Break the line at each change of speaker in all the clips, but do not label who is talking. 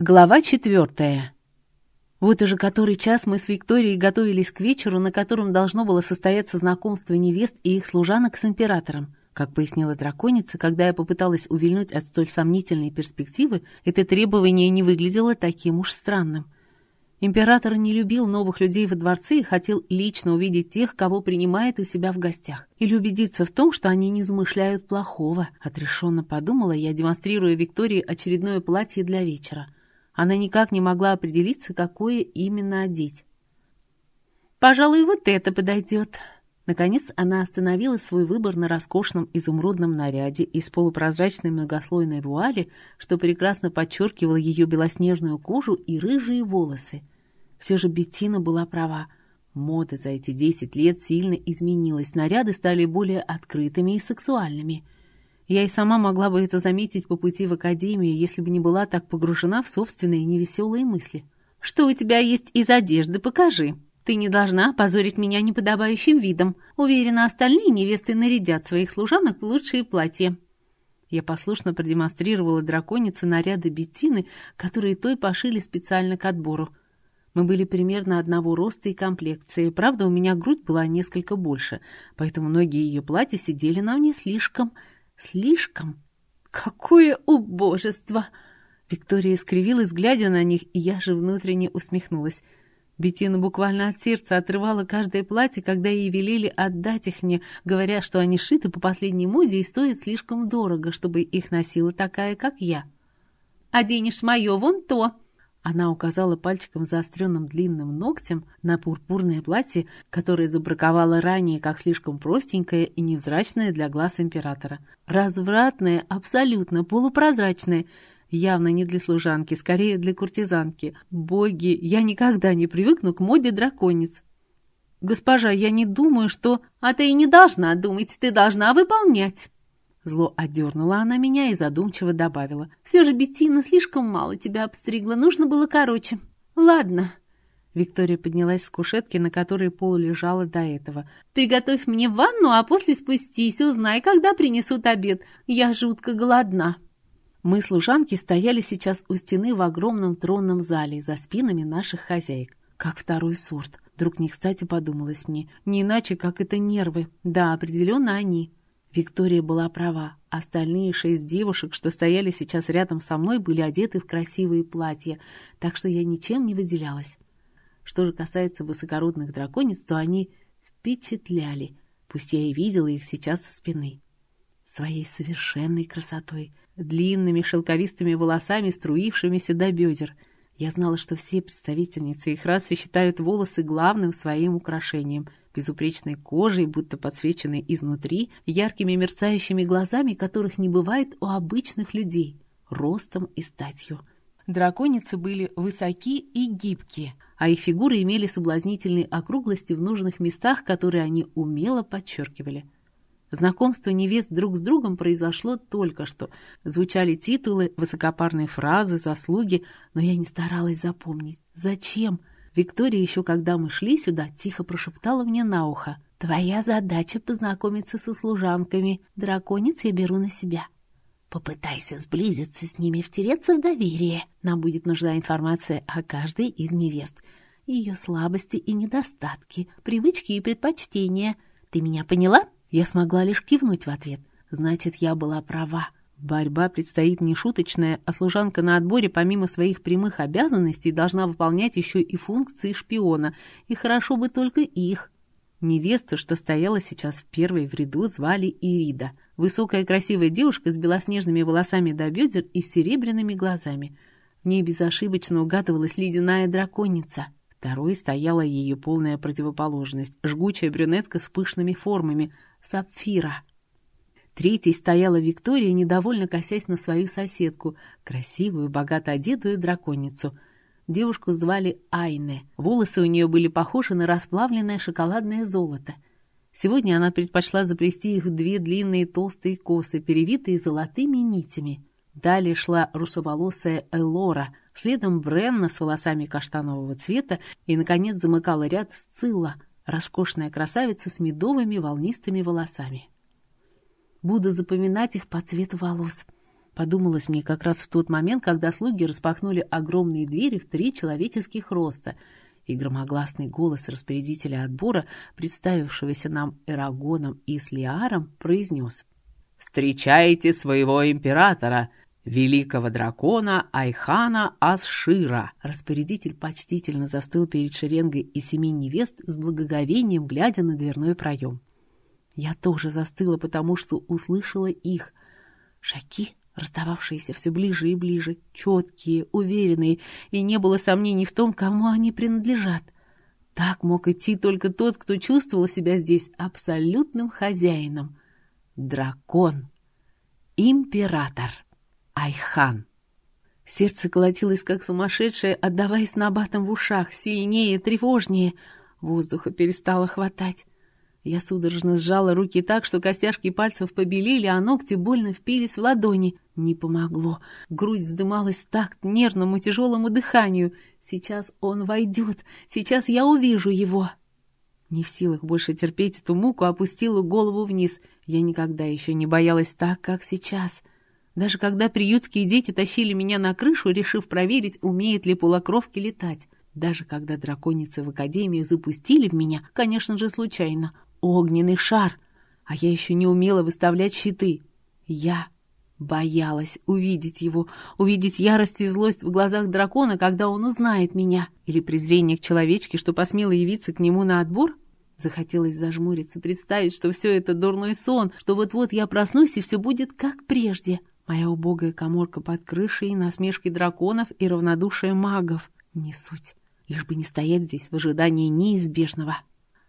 Глава четвертая. Вот уже который час мы с Викторией готовились к вечеру, на котором должно было состояться знакомство невест и их служанок с императором. Как пояснила драконица, когда я попыталась увильнуть от столь сомнительной перспективы, это требование не выглядело таким уж странным. Император не любил новых людей во дворце и хотел лично увидеть тех, кого принимает у себя в гостях, или убедиться в том, что они не замышляют плохого. Отрешенно подумала я, демонстрируя Виктории очередное платье для вечера. Она никак не могла определиться, какое именно одеть. «Пожалуй, вот это подойдет». Наконец она остановила свой выбор на роскошном изумрудном наряде из полупрозрачной многослойной вуали, что прекрасно подчеркивало ее белоснежную кожу и рыжие волосы. Все же Беттина была права. Мода за эти десять лет сильно изменилась, наряды стали более открытыми и сексуальными – я и сама могла бы это заметить по пути в академию, если бы не была так погружена в собственные невеселые мысли. «Что у тебя есть из одежды, покажи. Ты не должна позорить меня неподобающим видом. Уверена, остальные невесты нарядят своих служанок в лучшие платья». Я послушно продемонстрировала драконице наряды Беттины, которые той пошили специально к отбору. Мы были примерно одного роста и комплекции. Правда, у меня грудь была несколько больше, поэтому многие ее платья сидели на мне слишком Слишком? Какое убожество! Виктория скривилась, глядя на них, и я же внутренне усмехнулась. Бетина буквально от сердца отрывала каждое платье, когда ей велели отдать их мне, говоря, что они шиты по последней моде и стоят слишком дорого, чтобы их носила такая, как я. «Оденешь мое вон то!» Она указала пальчиком заостренным длинным ногтем на пурпурное платье, которое забраковала ранее как слишком простенькое и невзрачное для глаз императора. Развратное, абсолютно полупрозрачное, явно не для служанки, скорее для куртизанки. Боги, я никогда не привыкну к моде драконец. «Госпожа, я не думаю, что...» «А ты и не должна думать, ты должна выполнять!» Зло одернула она меня и задумчиво добавила. «Все же, Беттина, слишком мало тебя обстригла, нужно было короче. Ладно». Виктория поднялась с кушетки, на которой Пол лежала до этого. «Приготовь мне ванну, а после спустись, узнай, когда принесут обед. Я жутко голодна». Мы, служанки, стояли сейчас у стены в огромном тронном зале за спинами наших хозяек. Как второй сорт. Вдруг не кстати подумалось мне. Не иначе, как это нервы. Да, определенно они. Виктория была права. Остальные шесть девушек, что стояли сейчас рядом со мной, были одеты в красивые платья, так что я ничем не выделялась. Что же касается высокородных драконец, то они впечатляли, пусть я и видела их сейчас со спины. Своей совершенной красотой, длинными шелковистыми волосами, струившимися до бедер. Я знала, что все представительницы их расы считают волосы главным своим украшением — безупречной кожей, будто подсвеченной изнутри, яркими мерцающими глазами, которых не бывает у обычных людей, ростом и статью. Драконицы были высоки и гибкие, а их фигуры имели соблазнительные округлости в нужных местах, которые они умело подчеркивали. Знакомство невест друг с другом произошло только что. Звучали титулы, высокопарные фразы, заслуги, но я не старалась запомнить. Зачем? Виктория еще когда мы шли сюда, тихо прошептала мне на ухо. «Твоя задача познакомиться со служанками. Драконец я беру на себя. Попытайся сблизиться с ними, втереться в доверие. Нам будет нужна информация о каждой из невест. Ее слабости и недостатки, привычки и предпочтения. Ты меня поняла?» Я смогла лишь кивнуть в ответ. Значит, я была права. Борьба предстоит нешуточная, а служанка на отборе помимо своих прямых обязанностей должна выполнять еще и функции шпиона, и хорошо бы только их. Невесту, что стояла сейчас в первой в ряду, звали Ирида. Высокая красивая девушка с белоснежными волосами до бедер и серебряными глазами. В ней безошибочно угадывалась ледяная драконица. Второй стояла ее полная противоположность, жгучая брюнетка с пышными формами, сапфира — Третьей стояла Виктория, недовольно косясь на свою соседку, красивую, богато одетую драконицу. Девушку звали Айне. Волосы у нее были похожи на расплавленное шоколадное золото. Сегодня она предпочла заплести их в две длинные толстые косы, перевитые золотыми нитями. Далее шла русоволосая Элора, следом Бренна с волосами каштанового цвета и, наконец, замыкала ряд Сцилла, роскошная красавица с медовыми волнистыми волосами. Буду запоминать их по цвету волос. Подумалось мне как раз в тот момент, когда слуги распахнули огромные двери в три человеческих роста, и громогласный голос распорядителя отбора, представившегося нам Эрагоном и Слиаром, произнес «Встречайте своего императора, великого дракона Айхана Асшира!» Распорядитель почтительно застыл перед шеренгой из семи невест с благоговением, глядя на дверной проем. Я тоже застыла, потому что услышала их. Шаги, раздававшиеся все ближе и ближе, четкие, уверенные, и не было сомнений в том, кому они принадлежат. Так мог идти только тот, кто чувствовал себя здесь абсолютным хозяином. Дракон. Император. Айхан. Сердце колотилось, как сумасшедшее, отдаваясь набатам в ушах, сильнее, тревожнее. Воздуха перестало хватать. Я судорожно сжала руки так, что костяшки пальцев побелели, а ногти больно впились в ладони. Не помогло. Грудь вздымалась в такт нервному тяжелому дыханию. Сейчас он войдет. Сейчас я увижу его. Не в силах больше терпеть эту муку, опустила голову вниз. Я никогда еще не боялась так, как сейчас. Даже когда приютские дети тащили меня на крышу, решив проверить, умеет ли полукровки летать. Даже когда драконицы в академии запустили в меня, конечно же, случайно, огненный шар, а я еще не умела выставлять щиты. Я боялась увидеть его, увидеть ярость и злость в глазах дракона, когда он узнает меня, или презрение к человечке, что посмело явиться к нему на отбор. Захотелось зажмуриться, представить, что все это дурной сон, что вот-вот я проснусь, и все будет как прежде. Моя убогая коморка под крышей, насмешки драконов и равнодушие магов. Не суть, лишь бы не стоять здесь в ожидании неизбежного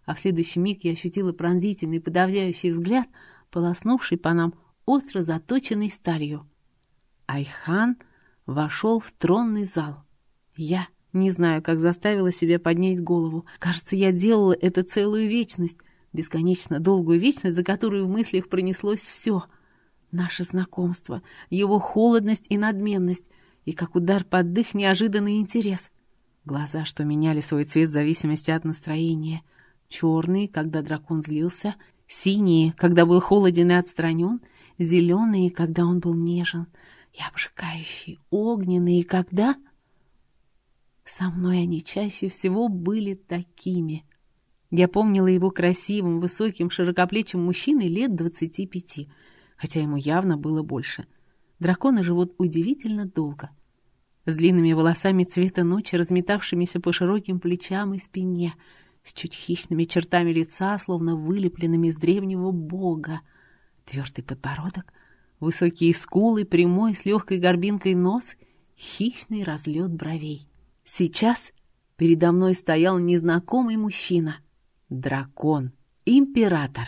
а в следующий миг я ощутила пронзительный подавляющий взгляд, полоснувший по нам остро заточенной сталью. Айхан вошел в тронный зал. Я не знаю, как заставила себя поднять голову. Кажется, я делала это целую вечность, бесконечно долгую вечность, за которую в мыслях пронеслось все. Наше знакомство, его холодность и надменность, и как удар под дых неожиданный интерес. Глаза, что меняли свой цвет в зависимости от настроения — черные, когда дракон злился, синие, когда был холоден и отстранен, зеленые, когда он был нежен, и обжигающие, огненные, когда... Со мной они чаще всего были такими. Я помнила его красивым, высоким, широкоплечим мужчиной лет двадцати пяти, хотя ему явно было больше. Драконы живут удивительно долго. С длинными волосами цвета ночи, разметавшимися по широким плечам и спине — с чуть хищными чертами лица, словно вылепленными из древнего бога. Твердый подбородок, высокие скулы, прямой с легкой горбинкой нос, хищный разлет бровей. Сейчас передо мной стоял незнакомый мужчина. Дракон. Император.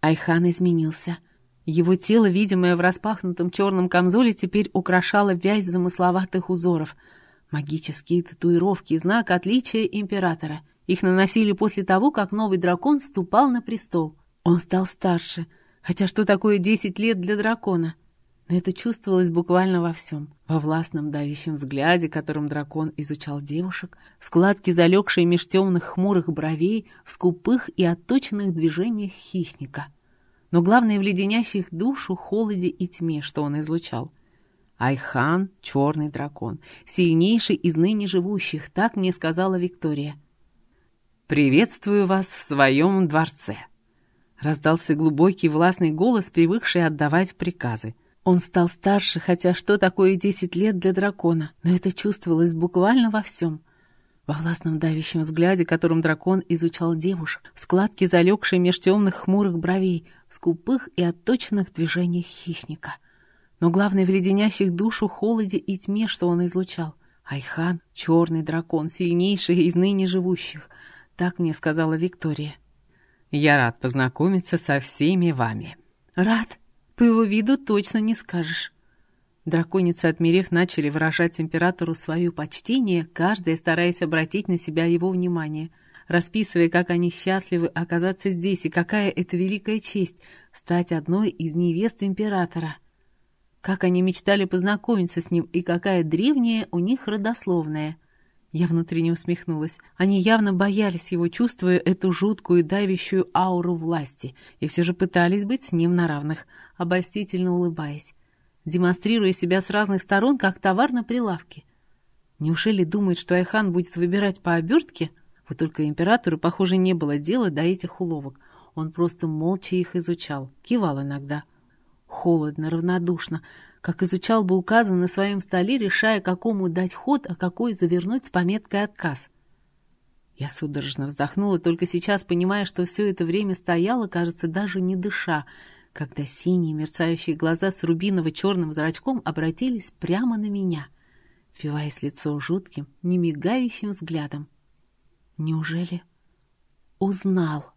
Айхан изменился. Его тело, видимое в распахнутом черном камзоле, теперь украшало вязь замысловатых узоров. Магические татуировки, знак отличия императора — их наносили после того, как новый дракон вступал на престол. Он стал старше, хотя что такое десять лет для дракона? Но это чувствовалось буквально во всем. Во властном давящем взгляде, которым дракон изучал девушек, в складке, залегшей меж темных хмурых бровей, в скупых и отточенных движениях хищника. Но главное в леденящих душу холоде и тьме, что он излучал. Айхан — черный дракон, сильнейший из ныне живущих, так мне сказала Виктория — «Приветствую вас в своем дворце!» Раздался глубокий властный голос, привыкший отдавать приказы. Он стал старше, хотя что такое десять лет для дракона, но это чувствовалось буквально во всем. Во властном давящем взгляде, которым дракон изучал девушек, в складке, залегшей меж темных хмурых бровей, в скупых и отточенных движениях хищника. Но главное в леденящих душу холоде и тьме, что он излучал. Айхан — черный дракон, сильнейший из ныне живущих — так мне сказала Виктория. «Я рад познакомиться со всеми вами». «Рад? По его виду точно не скажешь». Драконицы, отмерев, начали выражать императору свое почтение, каждая стараясь обратить на себя его внимание, расписывая, как они счастливы оказаться здесь и какая это великая честь — стать одной из невест императора. Как они мечтали познакомиться с ним и какая древняя у них родословная — я внутренне усмехнулась. Они явно боялись его, чувствуя эту жуткую давящую ауру власти, и все же пытались быть с ним на равных, обольстительно улыбаясь. демонстрируя себя с разных сторон, как товар на прилавке. Неужели думает, что Айхан будет выбирать по обертке? Вот только императору, похоже, не было дела до этих уловок. Он просто молча их изучал, кивал иногда. Холодно, равнодушно, как изучал бы указан на своем столе, решая, какому дать ход, а какой завернуть с пометкой «отказ». Я судорожно вздохнула, только сейчас понимая, что все это время стояла, кажется, даже не дыша, когда синие мерцающие глаза с рубиново-черным зрачком обратились прямо на меня, впиваясь лицо жутким, немигающим взглядом. Неужели узнал?